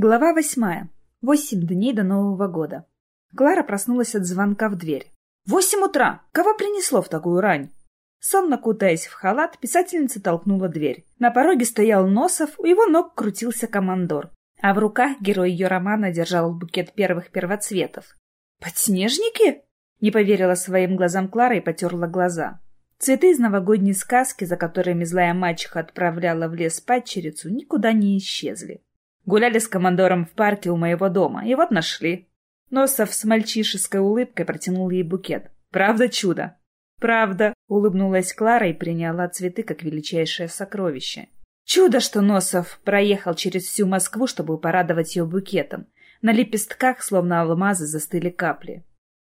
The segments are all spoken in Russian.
Глава восьмая. Восемь дней до Нового года. Клара проснулась от звонка в дверь. «Восемь утра! Кого принесло в такую рань?» Сонно кутаясь в халат, писательница толкнула дверь. На пороге стоял Носов, у его ног крутился командор. А в руках герой ее романа держал букет первых первоцветов. «Подснежники?» Не поверила своим глазам Клара и потерла глаза. Цветы из новогодней сказки, за которыми злая мачеха отправляла в лес падчерицу, никуда не исчезли. Гуляли с командором в парке у моего дома, и вот нашли. Носов с мальчишеской улыбкой протянул ей букет. «Правда чудо?» «Правда», — улыбнулась Клара и приняла цветы как величайшее сокровище. Чудо, что Носов проехал через всю Москву, чтобы порадовать ее букетом. На лепестках, словно алмазы, застыли капли.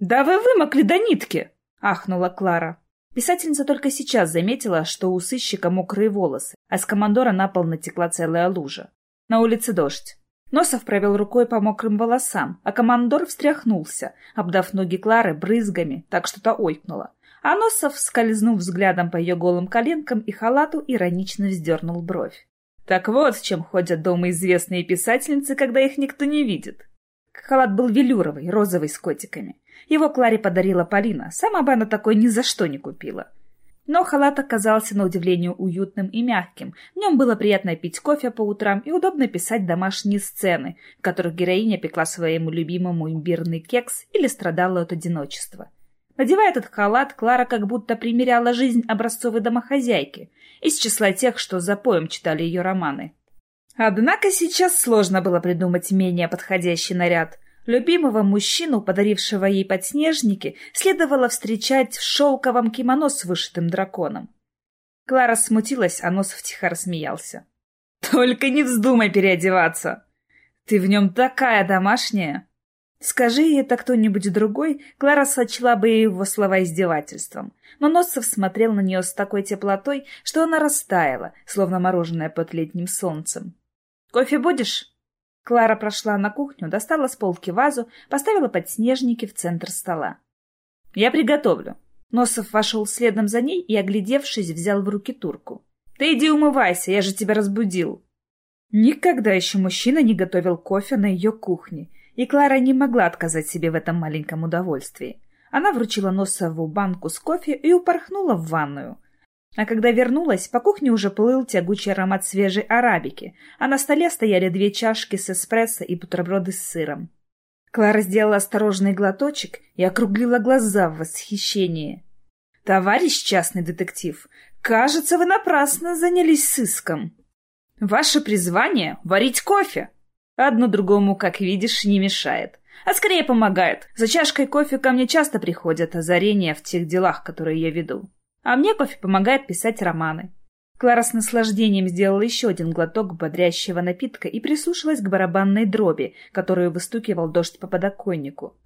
«Да вы вымокли до нитки!» — ахнула Клара. Писательница только сейчас заметила, что у сыщика мокрые волосы, а с командора на пол натекла целая лужа. На улице дождь. Носов провел рукой по мокрым волосам, а командор встряхнулся, обдав ноги Клары брызгами, так что-то ойкнуло. А Носов, скользнув взглядом по ее голым коленкам и халату, иронично вздернул бровь. Так вот, с чем ходят дома известные писательницы, когда их никто не видит. Халат был велюровый, розовый с котиками. Его Кларе подарила Полина, сама бы она такой ни за что не купила. Но халат оказался на удивление уютным и мягким. В нем было приятно пить кофе по утрам и удобно писать домашние сцены, в которых героиня пекла своему любимому имбирный кекс или страдала от одиночества. Надевая этот халат, Клара как будто примеряла жизнь образцовой домохозяйки, из числа тех, что за поем читали ее романы. Однако сейчас сложно было придумать менее подходящий наряд. Любимого мужчину, подарившего ей подснежники, следовало встречать в шелковом кимоно с вышитым драконом. Клара смутилась, а Носов тихо рассмеялся. «Только не вздумай переодеваться! Ты в нем такая домашняя!» Скажи это кто-нибудь другой, Клара сочла бы его слова издевательством. Но Носов смотрел на нее с такой теплотой, что она растаяла, словно мороженое под летним солнцем. «Кофе будешь?» Клара прошла на кухню, достала с полки вазу, поставила подснежники в центр стола. «Я приготовлю». Носов вошел следом за ней и, оглядевшись, взял в руки турку. «Ты иди умывайся, я же тебя разбудил». Никогда еще мужчина не готовил кофе на ее кухне, и Клара не могла отказать себе в этом маленьком удовольствии. Она вручила Носову банку с кофе и упорхнула в ванную. А когда вернулась, по кухне уже плыл тягучий аромат свежей арабики, а на столе стояли две чашки с эспрессо и бутерброды с сыром. Клара сделала осторожный глоточек и округлила глаза в восхищении. «Товарищ частный детектив, кажется, вы напрасно занялись сыском. Ваше призвание — варить кофе. Одно другому, как видишь, не мешает, а скорее помогает. За чашкой кофе ко мне часто приходят озарения в тех делах, которые я веду. А мне кофе помогает писать романы. Клара с наслаждением сделала еще один глоток бодрящего напитка и прислушалась к барабанной дроби, которую выстукивал дождь по подоконнику.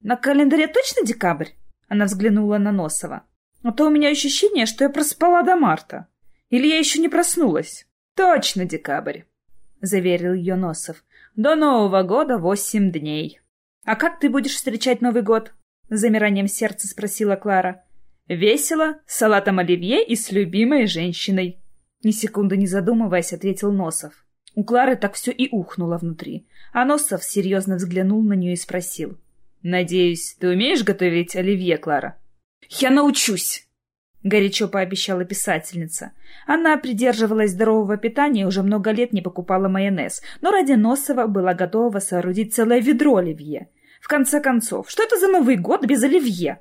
«На календаре точно декабрь?» Она взглянула на Носова. «А то у меня ощущение, что я проспала до марта. Или я еще не проснулась?» «Точно декабрь», — заверил ее Носов. «До Нового года восемь дней». «А как ты будешь встречать Новый год?» — с замиранием сердца спросила Клара. «Весело, с салатом оливье и с любимой женщиной», — ни секунды не задумываясь, ответил Носов. У Клары так все и ухнуло внутри, а Носов серьезно взглянул на нее и спросил. «Надеюсь, ты умеешь готовить оливье, Клара?» «Я научусь!» — горячо пообещала писательница. Она придерживалась здорового питания и уже много лет не покупала майонез, но ради Носова была готова соорудить целое ведро оливье. В конце концов, что это за Новый год без оливье?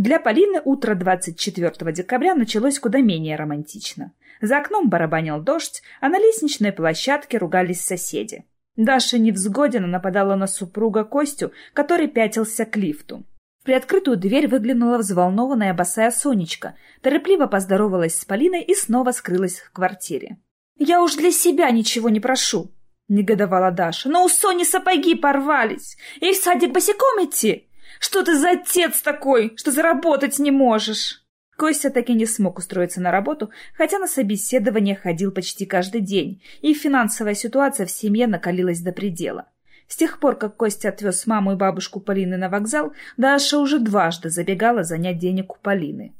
Для Полины утро 24 декабря началось куда менее романтично. За окном барабанил дождь, а на лестничной площадке ругались соседи. Даша невзгоденно нападала на супруга Костю, который пятился к лифту. В приоткрытую дверь выглянула взволнованная босая Сонечка, торопливо поздоровалась с Полиной и снова скрылась в квартире. «Я уж для себя ничего не прошу», — негодовала Даша. «Но у Сони сапоги порвались, и в садик босиком идти. Что ты за отец такой, что заработать не можешь?» Костя так и не смог устроиться на работу, хотя на собеседование ходил почти каждый день, и финансовая ситуация в семье накалилась до предела. С тех пор, как Костя отвез маму и бабушку Полины на вокзал, Даша уже дважды забегала занять денег у Полины.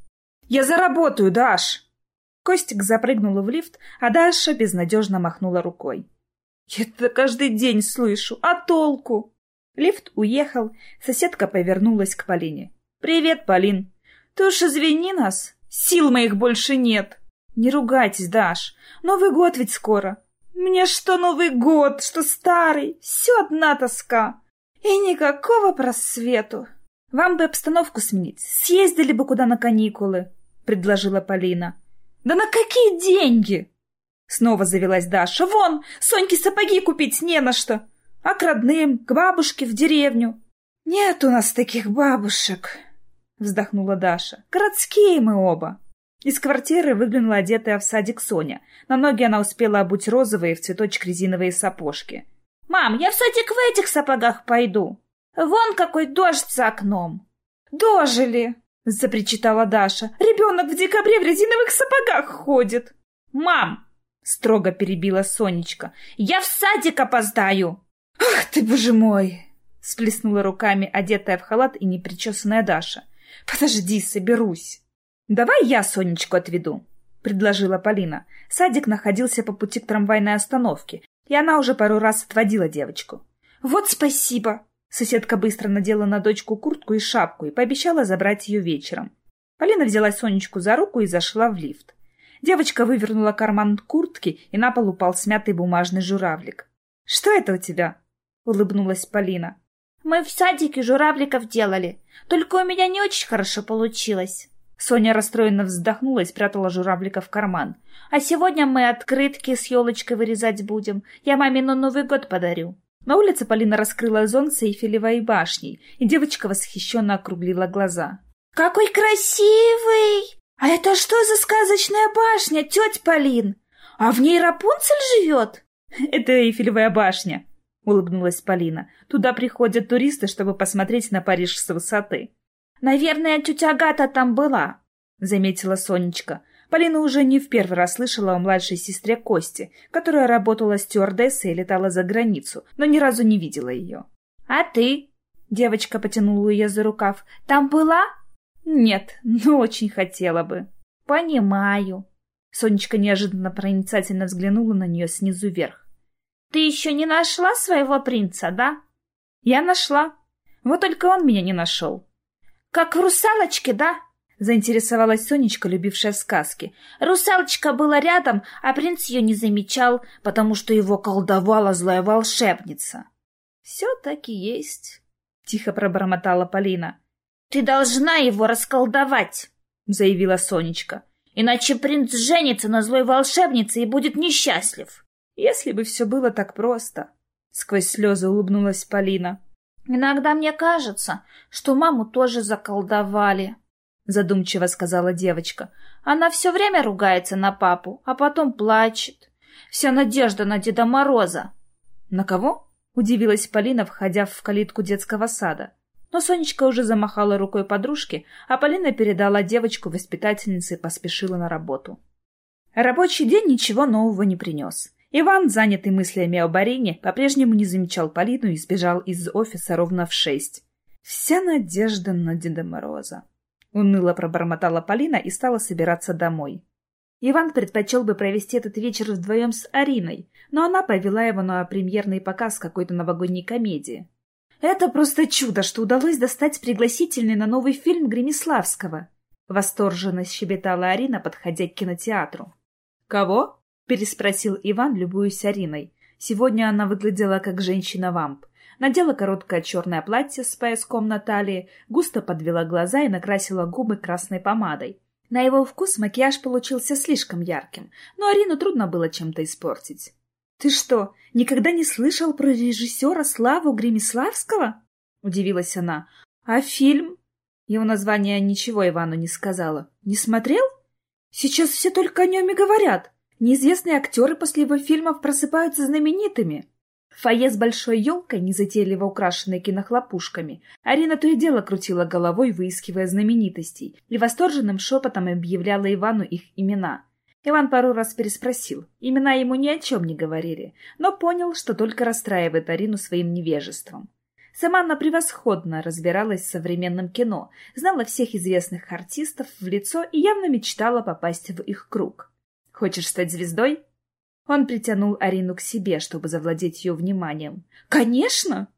«Я заработаю, Даш!» Костик запрыгнула в лифт, а Даша безнадежно махнула рукой. Я это каждый день слышу. А толку? Лифт уехал, соседка повернулась к Полине. «Привет, Полин. Ты уж извини нас. Сил моих больше нет. Не ругайтесь, Даш. Новый год ведь скоро. Мне что Новый год, что старый. Все одна тоска. И никакого просвету. Вам бы обстановку сменить. Съездили бы куда на каникулы, предложила Полина. Да на какие деньги? Снова завелась Даша. Вон, Соньке сапоги купить не на что. А к родным, к бабушке в деревню. Нет у нас таких бабушек, вздохнула Даша. Городские мы оба. Из квартиры выглянула одетая в садик Соня. На ноги она успела обуть розовые в цветочек резиновые сапожки. «Мам, я в садик в этих сапогах пойду. Вон какой дождь за окном». «Дожили!» — запричитала Даша. «Ребенок в декабре в резиновых сапогах ходит!» «Мам!» — строго перебила Сонечка. «Я в садик опоздаю!» «Ах ты, боже мой!» — сплеснула руками одетая в халат и непричесанная Даша. «Подожди, соберусь!» «Давай я Сонечку отведу», — предложила Полина. Садик находился по пути к трамвайной остановке, и она уже пару раз отводила девочку. «Вот спасибо!» Соседка быстро надела на дочку куртку и шапку и пообещала забрать ее вечером. Полина взяла Сонечку за руку и зашла в лифт. Девочка вывернула карман куртки, и на пол упал смятый бумажный журавлик. «Что это у тебя?» — улыбнулась Полина. «Мы в садике журавликов делали, только у меня не очень хорошо получилось». Соня расстроенно вздохнула и спрятала журавлика в карман. «А сегодня мы открытки с елочкой вырезать будем. Я маме на Новый год подарю». На улице Полина раскрыла зон с Эйфелевой башней, и девочка восхищенно округлила глаза. «Какой красивый! А это что за сказочная башня, тетя Полин? А в ней Рапунцель живет?» «Это Эйфелевая башня», — улыбнулась Полина. «Туда приходят туристы, чтобы посмотреть на Париж с высоты». «Наверное, тетя Агата там была», — заметила Сонечка. Полина уже не в первый раз слышала о младшей сестре Кости, которая работала стюардессой и летала за границу, но ни разу не видела ее. «А ты?» — девочка потянула ее за рукав. «Там была?» «Нет, но очень хотела бы». «Понимаю». Сонечка неожиданно проницательно взглянула на нее снизу вверх. «Ты еще не нашла своего принца, да?» «Я нашла. Вот только он меня не нашел. «Как в «Русалочке», да?» — заинтересовалась Сонечка, любившая сказки. «Русалочка была рядом, а принц ее не замечал, потому что его колдовала злая волшебница». «Все таки есть», — тихо пробормотала Полина. «Ты должна его расколдовать», — заявила Сонечка. «Иначе принц женится на злой волшебнице и будет несчастлив». «Если бы все было так просто», — сквозь слезы улыбнулась Полина. «Иногда мне кажется, что маму тоже заколдовали», — задумчиво сказала девочка. «Она все время ругается на папу, а потом плачет. Вся надежда на Деда Мороза». «На кого?» — удивилась Полина, входя в калитку детского сада. Но Сонечка уже замахала рукой подружке, а Полина передала девочку воспитательнице и поспешила на работу. Рабочий день ничего нового не принес. Иван, занятый мыслями о Барине, по-прежнему не замечал Полину и сбежал из офиса ровно в шесть. «Вся надежда на Деда Мороза», — уныло пробормотала Полина и стала собираться домой. Иван предпочел бы провести этот вечер вдвоем с Ариной, но она повела его на премьерный показ какой-то новогодней комедии. «Это просто чудо, что удалось достать пригласительный на новый фильм Гремиславского!» — восторженно щебетала Арина, подходя к кинотеатру. «Кого?» Переспросил Иван, любуясь Ариной. Сегодня она выглядела как женщина-вамп. Надела короткое черное платье с пояском на талии, густо подвела глаза и накрасила губы красной помадой. На его вкус макияж получился слишком ярким, но Арину трудно было чем-то испортить. «Ты что, никогда не слышал про режиссера Славу Гремиславского?» — удивилась она. «А фильм?» Его название ничего Ивану не сказала. «Не смотрел? Сейчас все только о нем и говорят. Неизвестные актеры после его фильмов просыпаются знаменитыми. В фойе с большой елкой, незатейливо украшенной кинохлопушками, Арина то и дело крутила головой, выискивая знаменитостей, и восторженным шепотом объявляла Ивану их имена. Иван пару раз переспросил. Имена ему ни о чем не говорили, но понял, что только расстраивает Арину своим невежеством. Сама она превосходно разбиралась в современном кино, знала всех известных артистов в лицо и явно мечтала попасть в их круг. Хочешь стать звездой? Он притянул Арину к себе, чтобы завладеть ее вниманием. «Конечно!»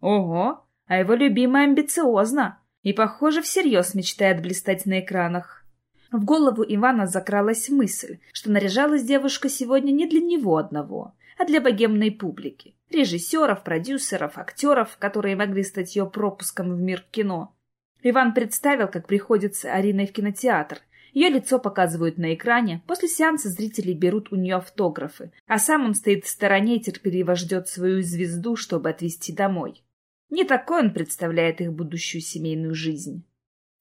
«Ого! А его любимая амбициозна и, похоже, всерьез мечтает блистать на экранах». В голову Ивана закралась мысль, что наряжалась девушка сегодня не для него одного, а для богемной публики. Режиссеров, продюсеров, актеров, которые могли стать ее пропуском в мир кино. Иван представил, как приходит с Ариной в кинотеатр, ее лицо показывают на экране, после сеанса зрители берут у нее автографы, а сам он стоит в стороне и терпеливо ждет свою звезду, чтобы отвезти домой. Не такой он представляет их будущую семейную жизнь.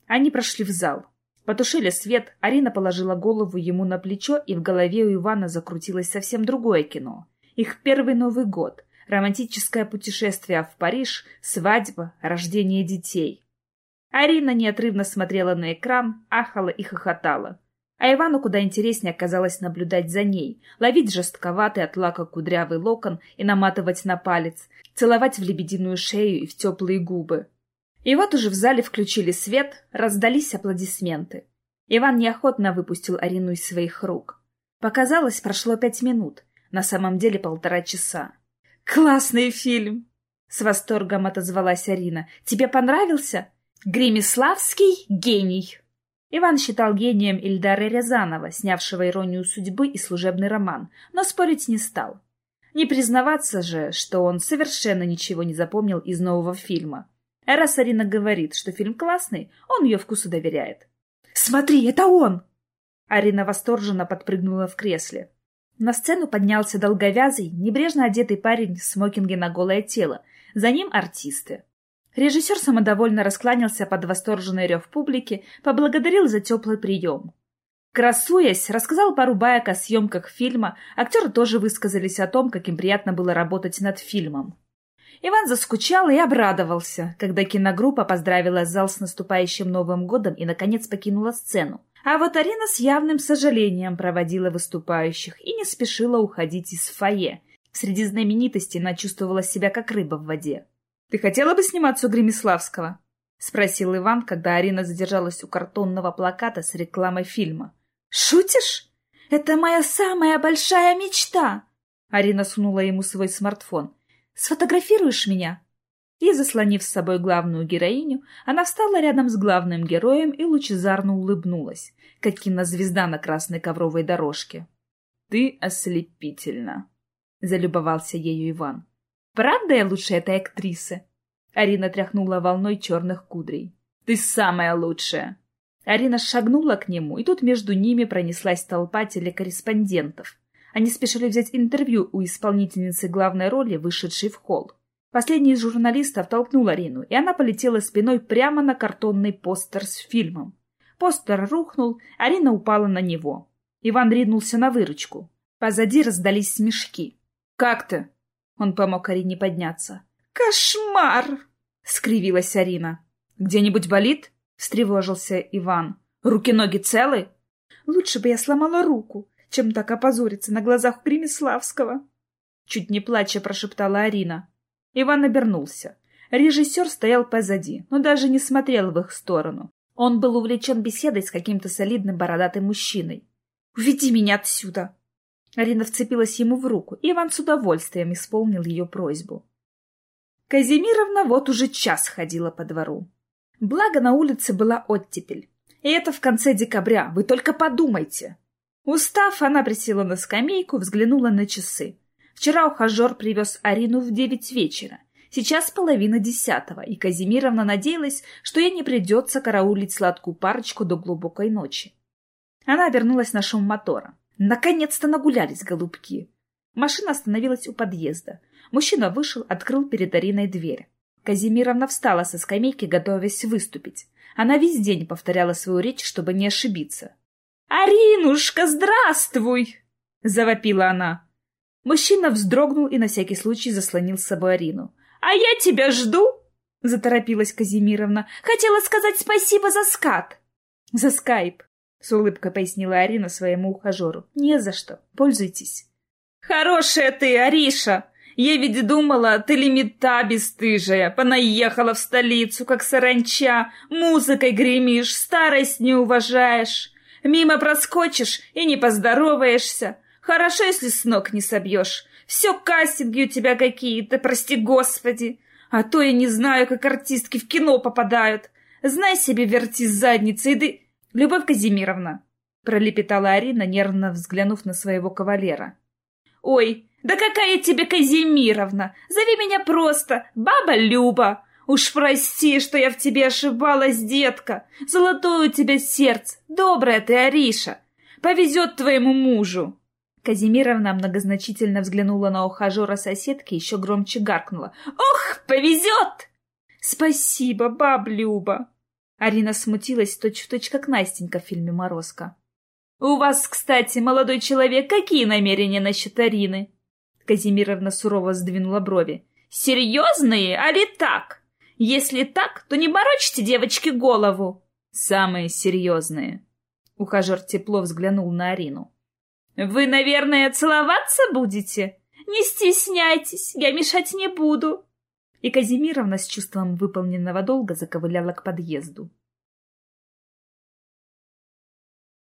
Они прошли в зал. Потушили свет, Арина положила голову ему на плечо, и в голове у Ивана закрутилось совсем другое кино. Их первый Новый год, романтическое путешествие в Париж, свадьба, рождение детей. Арина неотрывно смотрела на экран, ахала и хохотала. А Ивану куда интереснее оказалось наблюдать за ней, ловить жестковатый от лака кудрявый локон и наматывать на палец, целовать в лебединую шею и в теплые губы. И вот уже в зале включили свет, раздались аплодисменты. Иван неохотно выпустил Арину из своих рук. Показалось, прошло пять минут, на самом деле полтора часа. «Классный фильм!» — с восторгом отозвалась Арина. «Тебе понравился?» Гремиславский — гений. Иван считал гением Ильдара Рязанова, снявшего «Иронию судьбы» и служебный роман, но спорить не стал. Не признаваться же, что он совершенно ничего не запомнил из нового фильма. Раз Арина говорит, что фильм классный, он ее вкусу доверяет. «Смотри, это он!» Арина восторженно подпрыгнула в кресле. На сцену поднялся долговязый, небрежно одетый парень в смокинге на голое тело. За ним артисты. Режиссер самодовольно раскланялся под восторженный рев публики, поблагодарил за теплый прием. Красуясь, рассказал пару баек о съемках фильма, актеры тоже высказались о том, как им приятно было работать над фильмом. Иван заскучал и обрадовался, когда киногруппа поздравила зал с наступающим Новым годом и, наконец, покинула сцену. А вот Арина с явным сожалением проводила выступающих и не спешила уходить из фойе. Среди знаменитостей она чувствовала себя как рыба в воде. «Ты хотела бы сниматься у Гремиславского?» — спросил Иван, когда Арина задержалась у картонного плаката с рекламой фильма. «Шутишь? Это моя самая большая мечта!» Арина сунула ему свой смартфон. «Сфотографируешь меня?» И, заслонив с собой главную героиню, она встала рядом с главным героем и лучезарно улыбнулась, как кинозвезда на красной ковровой дорожке. «Ты ослепительна!» — залюбовался ею Иван. Правда я лучше этой актрисы?» Арина тряхнула волной черных кудрей. «Ты самая лучшая!» Арина шагнула к нему, и тут между ними пронеслась толпа телекорреспондентов. Они спешили взять интервью у исполнительницы главной роли, вышедшей в холл. Последний из журналистов толкнул Арину, и она полетела спиной прямо на картонный постер с фильмом. Постер рухнул, Арина упала на него. Иван ринулся на выручку. Позади раздались смешки. «Как ты?» Он помог Арине подняться. «Кошмар!» — скривилась Арина. «Где-нибудь болит?» — встревожился Иван. «Руки-ноги целы?» «Лучше бы я сломала руку, чем так опозориться на глазах у Гремиславского!» Чуть не плача прошептала Арина. Иван обернулся. Режиссер стоял позади, но даже не смотрел в их сторону. Он был увлечен беседой с каким-то солидным бородатым мужчиной. «Уведи меня отсюда!» Арина вцепилась ему в руку, и Иван с удовольствием исполнил ее просьбу. Казимировна вот уже час ходила по двору. Благо на улице была оттепель. И это в конце декабря, вы только подумайте. Устав, она присела на скамейку, взглянула на часы. Вчера ухажер привез Арину в девять вечера. Сейчас половина десятого, и Казимировна надеялась, что ей не придется караулить сладкую парочку до глубокой ночи. Она обернулась на шум мотора. Наконец-то нагулялись, голубки. Машина остановилась у подъезда. Мужчина вышел, открыл перед Ариной дверь. Казимировна встала со скамейки, готовясь выступить. Она весь день повторяла свою речь, чтобы не ошибиться. «Аринушка, здравствуй!» — завопила она. Мужчина вздрогнул и на всякий случай заслонил с собой Арину. «А я тебя жду!» — заторопилась Казимировна. «Хотела сказать спасибо за скат!» «За скайп!» — с улыбкой пояснила Арина своему ухажеру. «Не за что. Пользуйтесь». «Хорошая ты, Ариша! Я ведь думала, ты лимита бесстыжая, понаехала в столицу, как саранча, музыкой гремишь, старость не уважаешь, мимо проскочишь и не поздороваешься. Хорошо, если с ног не собьешь. Все кастинги у тебя какие-то, прости господи. А то я не знаю, как артистки в кино попадают. Знай себе, верти задницей, да... Любовь Казимировна, — пролепетала Арина, нервно взглянув на своего кавалера. «Ой, да какая тебе Казимировна! Зови меня просто Баба Люба! Уж прости, что я в тебе ошибалась, детка! Золотое у тебя сердце, добрая ты, Ариша! Повезет твоему мужу!» Казимировна многозначительно взглянула на ухажера соседки и еще громче гаркнула. «Ох, повезет!» «Спасибо, баб Люба!» Арина смутилась точь-в-точь, точь, как Настенька в фильме «Морозко». «У вас, кстати, молодой человек, какие намерения насчет Арины?» Казимировна сурово сдвинула брови. «Серьезные, а ли так? Если так, то не морочьте девочке голову!» «Самые серьезные!» Ухажер тепло взглянул на Арину. «Вы, наверное, целоваться будете? Не стесняйтесь, я мешать не буду!» И Казимировна с чувством выполненного долга заковыляла к подъезду.